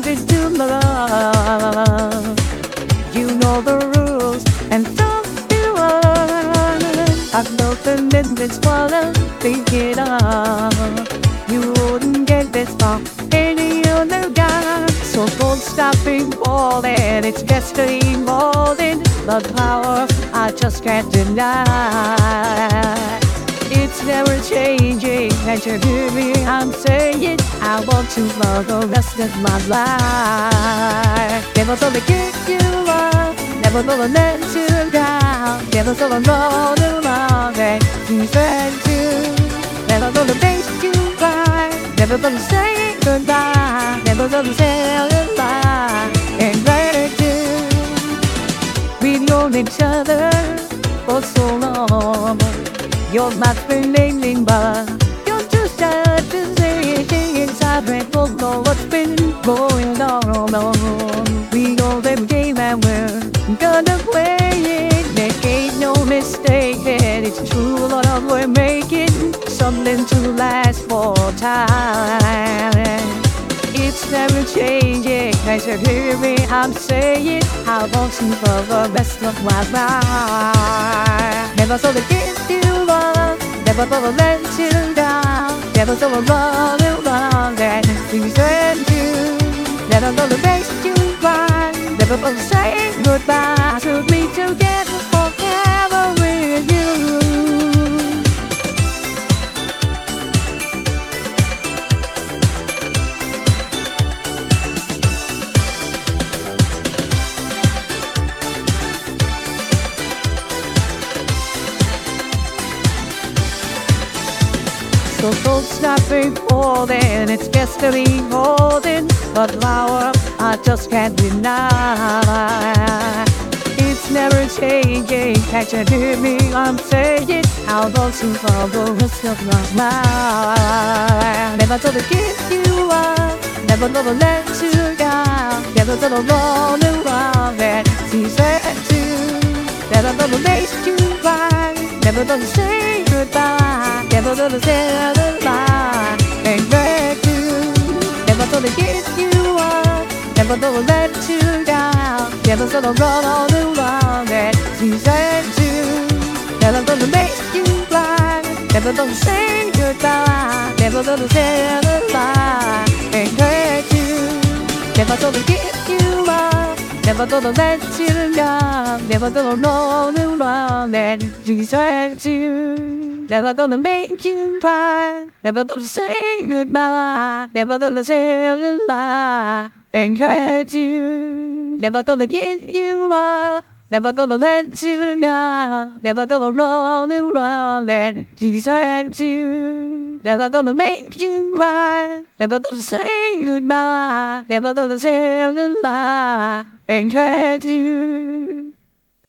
this to love. You know the rules and don't be one. I've no commitments for the thinking of. You wouldn't get this far any other guy. So don't stop falling. It's more than the power I just can't deny. It's never changing, hear me, I'm saying I want to love the rest of my life. Never gonna give you up, never gonna let you down, never gonna run around and defend you. Never gonna make you cry, never gonna say goodbye, never gonna tell a lie and you. We've known each other for so long. You're not feeling but gonna play it. There ain't no mistake and it's true love we're making something to last for time. It's never changing. As you hear me, I'm saying I you for the rest of my life. Never saw the gift you love, never gonna let you down. Never saw a run around and resent you. Never gonna make you cry, never say goodbye. Took me together forever with you. So don't stop It's a flower I just can't deny. It's never changing. Can't you hear me? I'm saying I'll go to for the rest of my life Never gonna give you up. Never gonna let you down. Never gonna run around and desert you. Never gonna make you cry. Never gonna say goodbye. Never gonna tell a lie And let you. Never gonna give you up Never gonna let you down Never gonna run all around and desert you Never gonna make you cry Never gonna say goodbye Never gonna tell a lie And let you Never gonna give you up Never gonna let you down Never gonna run around and desert you Never gonna make you cry Never gonna say goodbye Never gonna tell a lie And hurt you Never gonna give you up. Never gonna let you down. Never gonna run around and desert you. Never gonna make you cry. Never gonna say goodbye. Never gonna a lie. And hurt you